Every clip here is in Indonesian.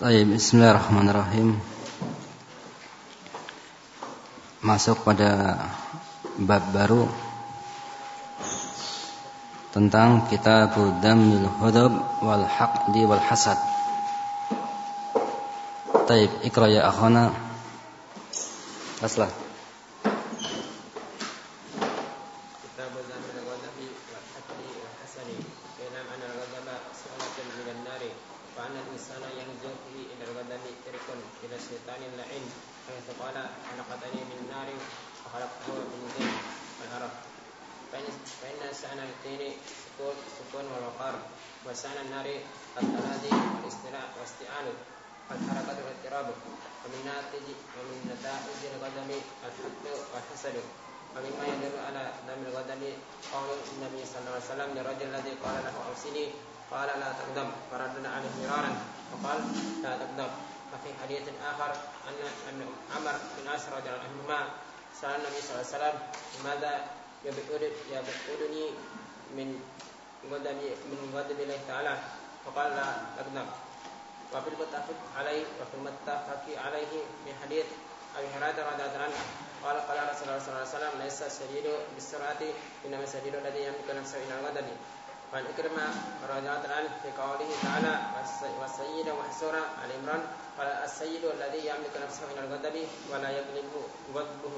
Baik, bismillahirrahmanirrahim. Masuk pada bab baru tentang kitab Damil Hudub wal Haqdi wal Hasad. Baik, ikra ya akhana. Aslah. علم حيث قال خلقتني من نار وخلقته من دين والهرب فإن سعن الدين سكون السكون والوقار وسعن النار التلاذي والاستعانة والحركة والاضطراب ومن ناتج ومن نتائج الغدم الحقد والحسد ومما يدل على دم الغدم قول النبي صلى الله عليه وسلم للرجل الذي قال له أوصني قال لا تقدم. فردنا عليه مرارا وقال لا تقدم. وفي حديث آخر أن عمر بن عاص رضي الله عنهما سأل النبي صلى الله عليه وسلم ماذا يبعدني من غضب من غضب الله تعالى؟ فقال لا تغضب وفي المتفق عليه وفي المتفق عليه من حديث أبي هريرة رضي الله عنه قال قال رسول الله صلى الله عليه وسلم ليس الشديد بالسرعة إنما الشديد الذي يملك نفسه إلى الغضب. وعن إكرمة رضي الله عنه في قوله تعالى والسيد محسورا على عمران قال السيد الذي يملك نفسه إلى الغضب ولا يغلبه غضبه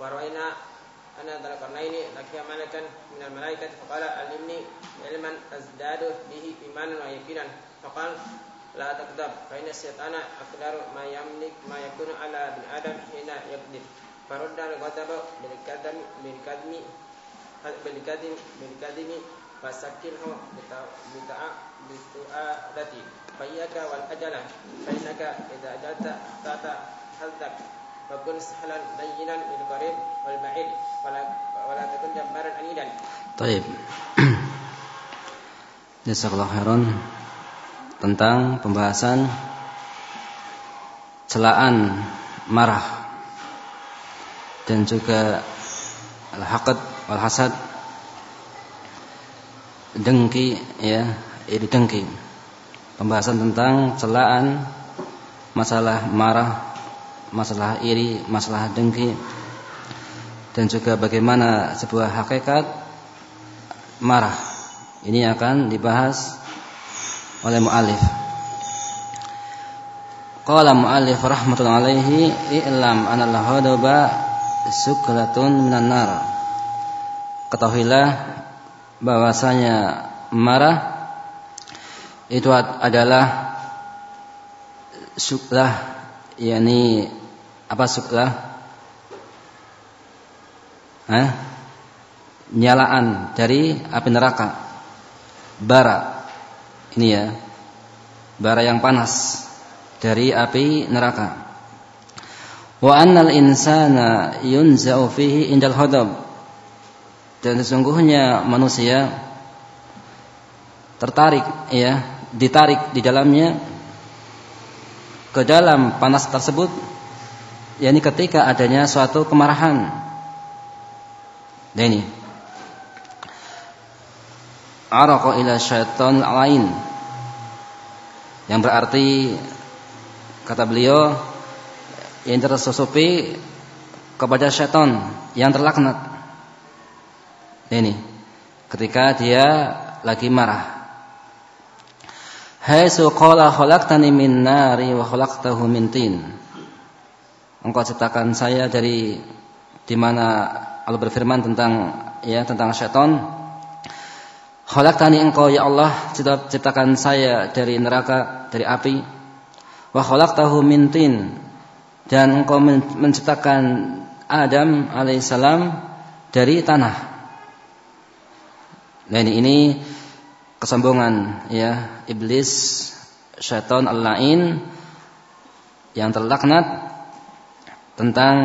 وروينا أن ذا القرنين لقي ملكا من الملائكة فقال علمني علما أزداد به إيمانا ويقينا فقال لا تكذب فإن الشيطان أقدر ما يملك ما يكون على ابن آدم حين يكذب فرد الغضب بالكذب بالكذب بالكذب بالكذب فسكنه بالتؤادة فإياك والأجل فإنك إذا أجلت أخطأت حظك فكن سهلا لينا للقريب والبعيد ولا ولا تكن جبارا عنيدا طيب Jazakallah khairan tentang pembahasan celaan marah dan juga al-haqad wal hasad dengki ya ini dengki pembahasan tentang celaan masalah marah masalah iri, masalah dengki dan juga bagaimana sebuah hakikat marah. Ini akan dibahas oleh muallif. Qala muallif rahmatullahi alaihi i'lam anna al-ghadaba suklatun minan nar. Ketahuilah bahwasanya marah itu adalah suklah yakni apa suklah? Eh? Nyalaan dari api neraka. Bara. Ini ya. Bara yang panas dari api neraka. Wa annal insana yunza'u fihi indal hadab. Dan sesungguhnya manusia tertarik ya, ditarik di dalamnya ke dalam panas tersebut yakni ketika adanya suatu kemarahan. Dan ini araqa ila syaitan lain yang berarti kata beliau yang tersusupi kepada syaitan yang terlaknat. Ini ketika dia lagi marah. Hai qala khalaqtani min nari wa khalaqtahu min tin. Engkau ciptakan saya dari di mana Allah berfirman tentang ya tentang syaitan. Khalaqtani engkau ya Allah ciptakan saya dari neraka, dari api. Wa khalaqtahu min tin. Dan engkau menciptakan Adam alaihissalam dari tanah. Nah ini, ini kesombongan ya. Iblis syaitan al-lain yang terlaknat tentang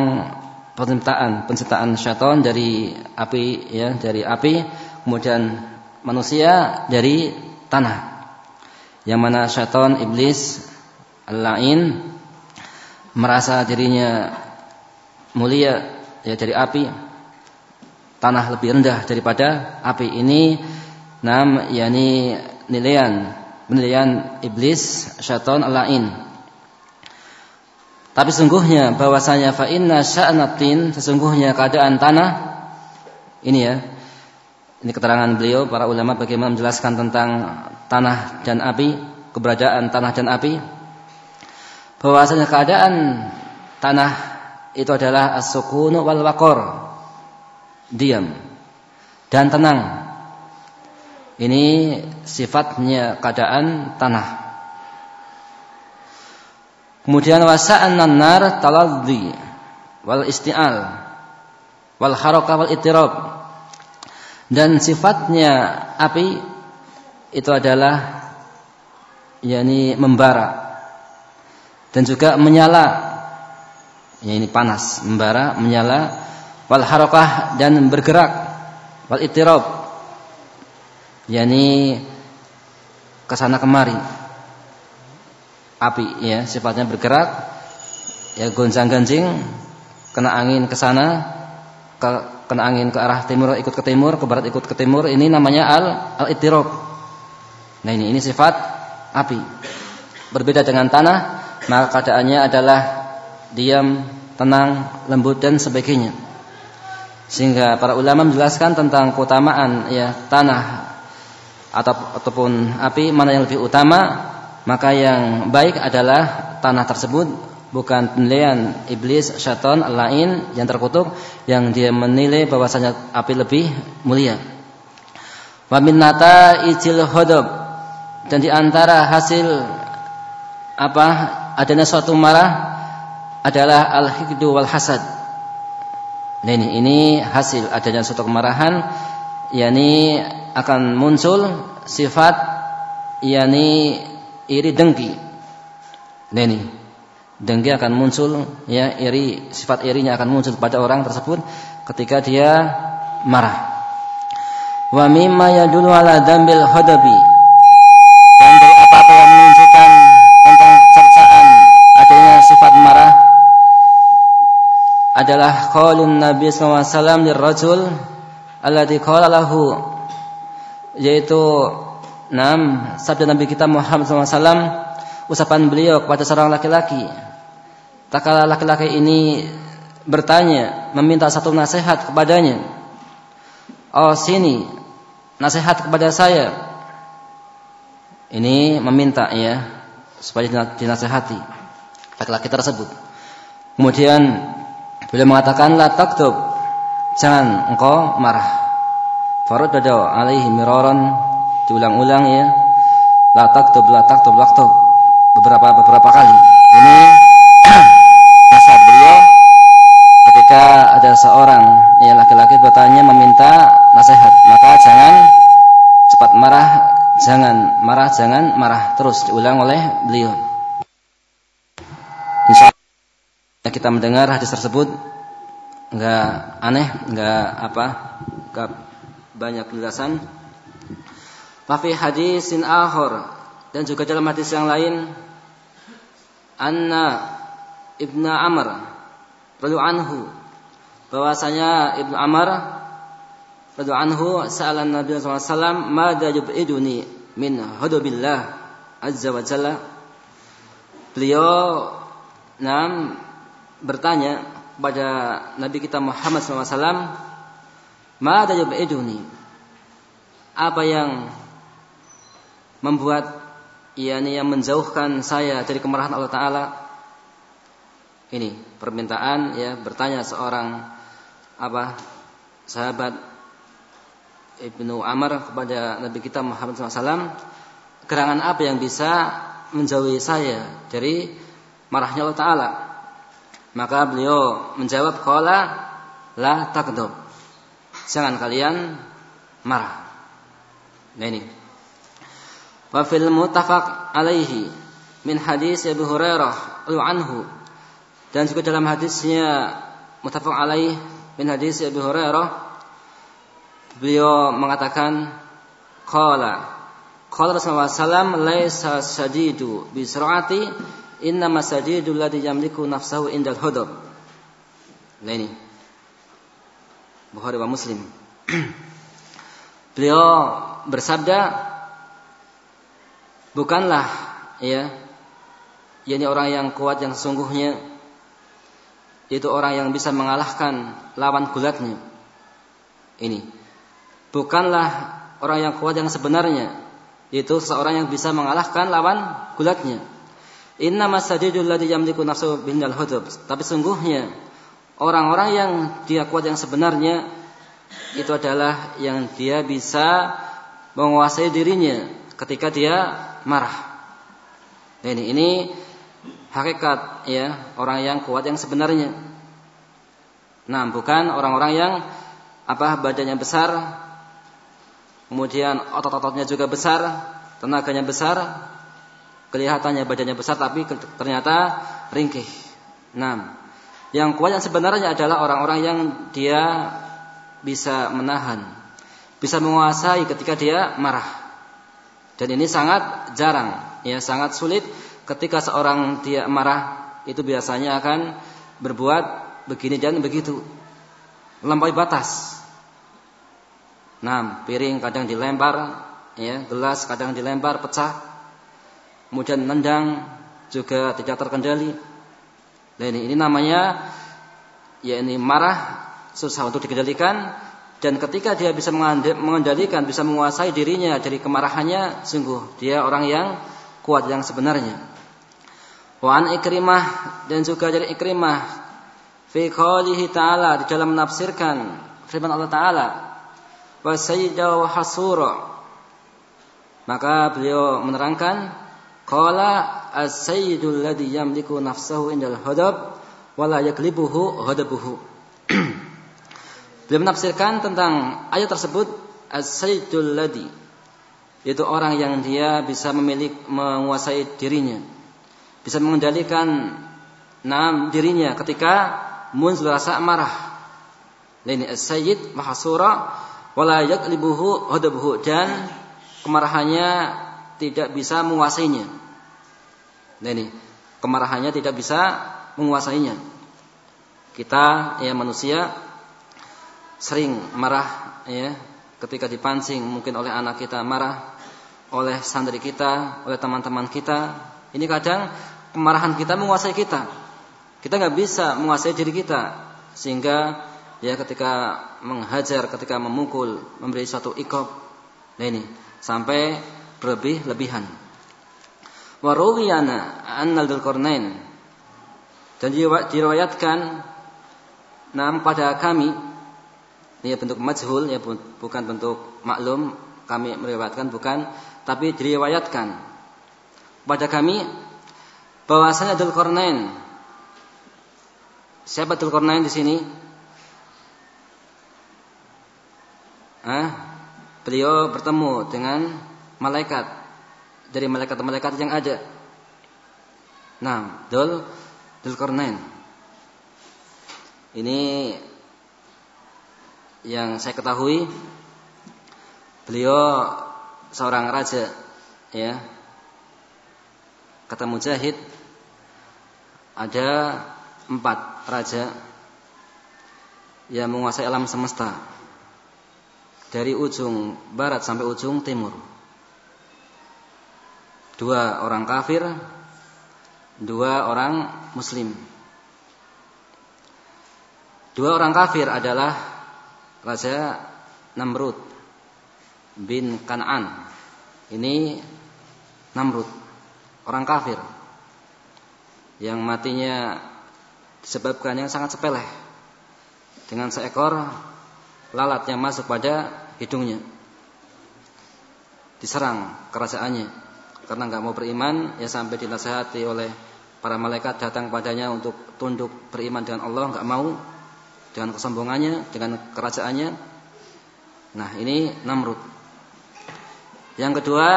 penciptaan penciptaan syaitan dari api ya dari api kemudian manusia dari tanah. Yang mana syaitan iblis lain merasa dirinya mulia ya dari api tanah lebih rendah daripada api ini nam yakni nilaian penilaian iblis syaitan lain. Tapi sungguhnya bahwasanya fa inna sya'natin sesungguhnya keadaan tanah ini ya. Ini keterangan beliau para ulama bagaimana menjelaskan tentang tanah dan api, keberadaan tanah dan api. Bahwasanya keadaan tanah itu adalah as-sukunu wal waqar. Diam dan tenang. Ini sifatnya keadaan tanah. Kemudian wasa'an nar taladhi wal isti'al wal harakah wal itirab. Dan sifatnya api itu adalah yakni membara dan juga menyala. Ya ini panas, membara, menyala, wal harakah dan bergerak, wal itirab yakni ke sana kemari. Api ya, sifatnya bergerak ya gonjang-ganjing kena angin ke sana ke, kena angin ke arah timur ikut ke timur, ke barat ikut ke timur, ini namanya al al ittirab. Nah ini ini sifat api. Berbeda dengan tanah, maka keadaannya adalah diam, tenang, lembut dan sebagainya. Sehingga para ulama menjelaskan tentang keutamaan ya tanah atau ataupun api mana yang lebih utama maka yang baik adalah tanah tersebut bukan penilaian iblis syaitan lain yang terkutuk yang dia menilai bahwasanya api lebih mulia. Wa min ijil hodop dan di antara hasil apa adanya suatu marah adalah al-hikdu wal hasad nah ini ini hasil adanya suatu kemarahan yakni akan muncul sifat yakni iri dengki. Nah ini dengki akan muncul ya iri sifat irinya akan muncul pada orang tersebut ketika dia marah. Wa mimma yadullu ala dambil hadabi dan dari apa-apa yang menunjukkan tentang cercaan adanya sifat marah adalah qaulun Nabi SAW lirrajul alladhi qala lahu yaitu enam sabda Nabi kita Muhammad SAW ucapan beliau kepada seorang laki-laki. Tak kala laki-laki ini bertanya meminta satu nasihat kepadanya oh sini nasihat kepada saya. Ini meminta ya supaya dinasehati laki-laki tersebut. Kemudian beliau mengatakan la taktub jangan engkau marah Faradada alaihi miraran diulang-ulang ya. La taktub la taktub taktub beberapa beberapa kali. Ini nasihat beliau ketika ada seorang ya laki-laki bertanya meminta nasihat, maka jangan cepat marah, jangan marah, jangan marah terus diulang oleh beliau. Allah kita mendengar hadis tersebut enggak aneh, enggak apa, enggak banyak penjelasan. Wafi hadisin akhor. Dan juga dalam hadis yang lain anna ibnu Amr radhiyallahu anhu. Bahwasanya ibnu Amr radhiyallahu anhu sa'ala Nabi sallallahu alaihi wasallam yub'iduni min hudubillah azza wa jalla? Beliau nam bertanya kepada Nabi kita Muhammad SAW Mada yub'iduni? Apa yang membuat yakni yang menjauhkan saya dari kemarahan Allah taala? Ini permintaan ya bertanya seorang apa sahabat Ibnu Amr kepada Nabi kita Muhammad SAW gerangan apa yang bisa menjauhi saya dari marahnya Allah Taala maka beliau menjawab qala la takdub jangan kalian marah. Nah ini. Wa fil muttafaq alaihi min hadis Abu Hurairah anhu dan juga dalam hadisnya muttafaq alaih min hadis Abu Hurairah beliau mengatakan qala qala Rasulullah sallam laisa sadidu bi inna masadidu alladhi yamliku nafsahu indal hudub. Nah ini. Bukhari wa Muslim. Beliau bersabda bukanlah ya yakni orang yang kuat yang sesungguhnya itu orang yang bisa mengalahkan lawan gulatnya ini bukanlah orang yang kuat yang sebenarnya itu seorang yang bisa mengalahkan lawan gulatnya Inna masajidul ladzi yamliku nafsuhu bindal hudub. Tapi sungguhnya orang-orang yang dia kuat yang sebenarnya itu adalah yang dia bisa menguasai dirinya ketika dia marah. Nah, ini ini hakikat ya orang yang kuat yang sebenarnya. Nah, bukan orang-orang yang apa badannya besar, kemudian otot-ototnya juga besar, tenaganya besar, kelihatannya badannya besar tapi ternyata ringkih. Nah, yang kuat yang sebenarnya adalah orang-orang yang dia bisa menahan, bisa menguasai ketika dia marah. Dan ini sangat jarang, ya sangat sulit ketika seorang dia marah itu biasanya akan berbuat begini dan begitu. Melampaui batas. Nah, piring kadang dilempar, ya, gelas kadang dilempar pecah kemudian nendang juga tidak terkendali. Nah ini, ini namanya ya ini marah susah untuk dikendalikan dan ketika dia bisa mengendalikan, bisa menguasai dirinya dari kemarahannya, sungguh dia orang yang kuat yang sebenarnya. Wan Ikrimah dan juga dari Ikrimah fi qoulihi ta'ala di dalam menafsirkan firman Allah taala wa hasura maka beliau menerangkan Qala as-sayyidul ladzi yamliku nafsahu indal hadab wala yaklibuhu hadabuhu. Beliau menafsirkan tentang ayat tersebut as-sayyidul ladzi yaitu orang yang dia bisa memiliki menguasai dirinya, bisa mengendalikan nam dirinya ketika muncul rasa marah. Ini as-sayyid mahsura wala yaklibuhu hadabuhu dan kemarahannya tidak bisa menguasainya. Nah ini kemarahannya tidak bisa menguasainya. Kita ya manusia sering marah ya ketika dipancing mungkin oleh anak kita marah, oleh santri kita, oleh teman-teman kita. Ini kadang kemarahan kita menguasai kita. Kita nggak bisa menguasai diri kita sehingga ya ketika menghajar, ketika memukul, memberi suatu ikop, nah ini sampai berlebih lebihan. Warawiyana annal Dzulqarnain dan diriwayatkan nam pada kami ini bentuk majhul ya bukan bentuk maklum kami meriwayatkan bukan tapi diriwayatkan pada kami bahwasanya Dzulqarnain siapa Dzulqarnain di sini? Ah beliau bertemu dengan malaikat dari malaikat-malaikat yang ada. Nah, Dul Dzulkarnain. Ini yang saya ketahui beliau seorang raja ya. Kata Mujahid ada empat raja yang menguasai alam semesta dari ujung barat sampai ujung timur dua orang kafir, dua orang muslim. Dua orang kafir adalah Raja Namrud bin Kan'an. Ini Namrud, orang kafir yang matinya disebabkan yang sangat sepele dengan seekor lalat yang masuk pada hidungnya. Diserang kerajaannya karena nggak mau beriman ya sampai dinasehati oleh para malaikat datang padanya untuk tunduk beriman dengan Allah nggak mau. Dengan kesombongannya dengan kerajaannya. Nah ini Namrud. Yang kedua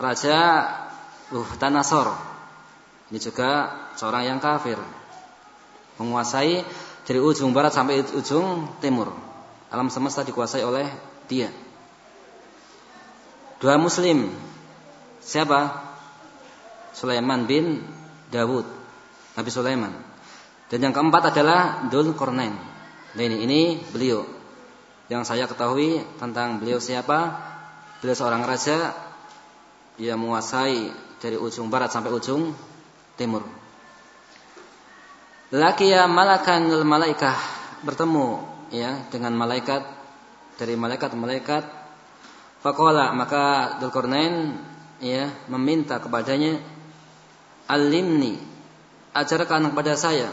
Raja uh, Tanasor ini juga seorang yang kafir. Menguasai dari ujung barat sampai ujung timur. Alam semesta dikuasai oleh dia. Dua muslim Siapa? Sulaiman bin Dawud. Nabi Sulaiman. Dan yang keempat adalah Dul Kornain. Nah ini, ini beliau. Yang saya ketahui tentang beliau siapa? Beliau seorang raja ia menguasai dari ujung barat sampai ujung timur. Lakiya malakan malaikah bertemu ya dengan malaikat dari malaikat-malaikat Fakola maka Dzulkarnain ya meminta kepadanya alimni ajarkan kepada saya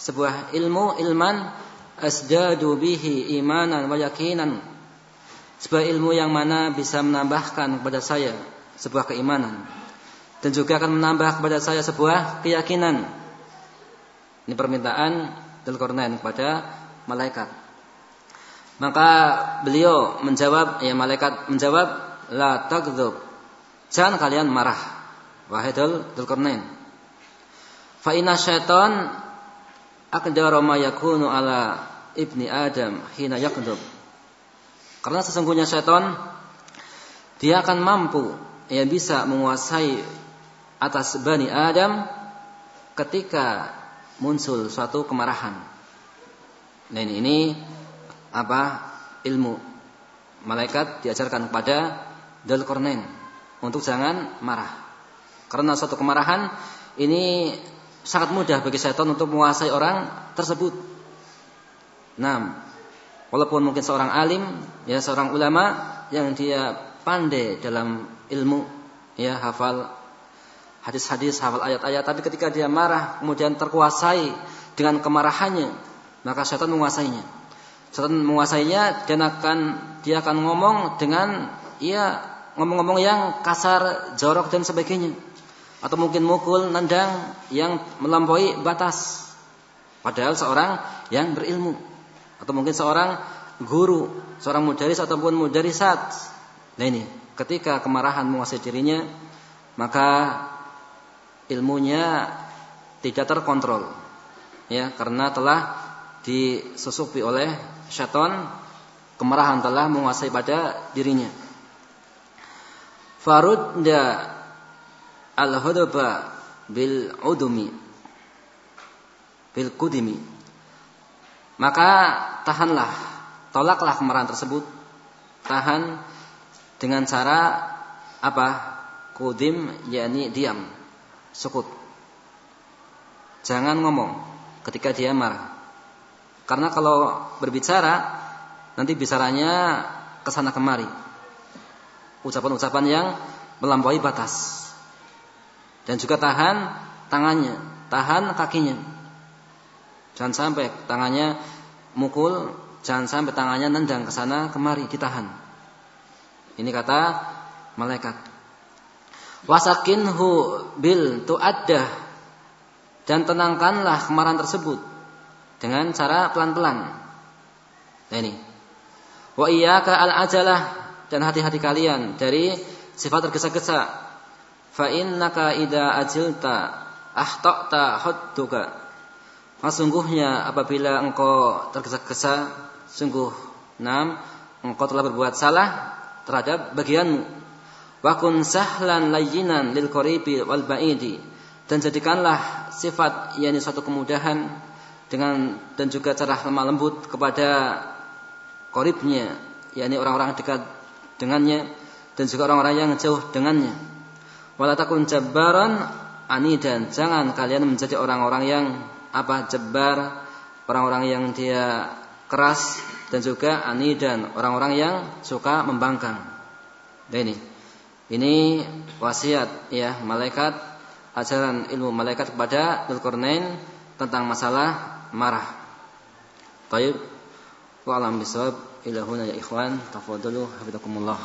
sebuah ilmu ilman asdadu bihi imanan wa yakinan sebuah ilmu yang mana bisa menambahkan kepada saya sebuah keimanan. Dan juga akan menambah kepada saya sebuah keyakinan. Ini permintaan Dzulkarnain kepada malaikat. Maka beliau menjawab, ya malaikat menjawab, la takdzub. Jangan kalian marah. Wahai Dzulkarnain. Fa inna syaitan aqdara ma yakunu ala ibni Adam hina yakdzub. Karena sesungguhnya syaitan dia akan mampu yang bisa menguasai atas Bani Adam ketika muncul suatu kemarahan. Ini, ini apa ilmu malaikat diajarkan kepada Dzulkarnain untuk jangan marah. Karena suatu kemarahan ini sangat mudah bagi setan untuk menguasai orang tersebut. Nah, walaupun mungkin seorang alim, ya seorang ulama yang dia pandai dalam ilmu, ya hafal hadis-hadis, hafal ayat-ayat, tapi ketika dia marah kemudian terkuasai dengan kemarahannya, maka setan menguasainya. Setan menguasainya dan akan dia akan ngomong dengan ya ngomong-ngomong yang kasar, jorok dan sebagainya. Atau mungkin mukul, nendang yang melampaui batas. Padahal seorang yang berilmu atau mungkin seorang guru, seorang mudaris ataupun mudarisat. Nah ini, ketika kemarahan menguasai dirinya, maka ilmunya tidak terkontrol. Ya, karena telah disusupi oleh syaitan kemarahan telah menguasai pada dirinya. Farudda al-hudba bil udumi bil kudimi. Maka tahanlah, tolaklah kemarahan tersebut. Tahan dengan cara apa? Kudim yakni diam, sukut. Jangan ngomong ketika dia marah. Karena kalau berbicara nanti bicaranya ke sana kemari. Ucapan-ucapan yang melampaui batas. Dan juga tahan tangannya, tahan kakinya. Jangan sampai tangannya mukul, jangan sampai tangannya nendang ke sana kemari, ditahan. Ini kata malaikat. Wasakinhu bil tuaddah dan tenangkanlah kemarahan tersebut dengan cara pelan-pelan. Nah ini. Wa iyyaka al-ajalah dan hati-hati kalian dari sifat tergesa-gesa. Fa innaka idza ajilta ahtata hadduka. Sesungguhnya apabila engkau tergesa-gesa, sungguh enam engkau telah berbuat salah terhadap bagianmu. Wa kun sahlan layyinan lil qaribi wal ba'idi dan jadikanlah sifat yakni suatu kemudahan dengan dan juga cara lemah lembut kepada koribnya, yakni orang-orang dekat dengannya dan juga orang-orang yang jauh dengannya. Walatakun ani dan jangan kalian menjadi orang-orang yang apa jebar, orang-orang yang dia keras dan juga ani dan orang-orang yang suka membangkang. Dan ini, ini wasiat ya malaikat ajaran ilmu malaikat kepada Dzulkarnain tentang masalah marah. Baik. Wa alam bisawab إلى هنا يا إخوان. تفضلوا. حفظكم الله.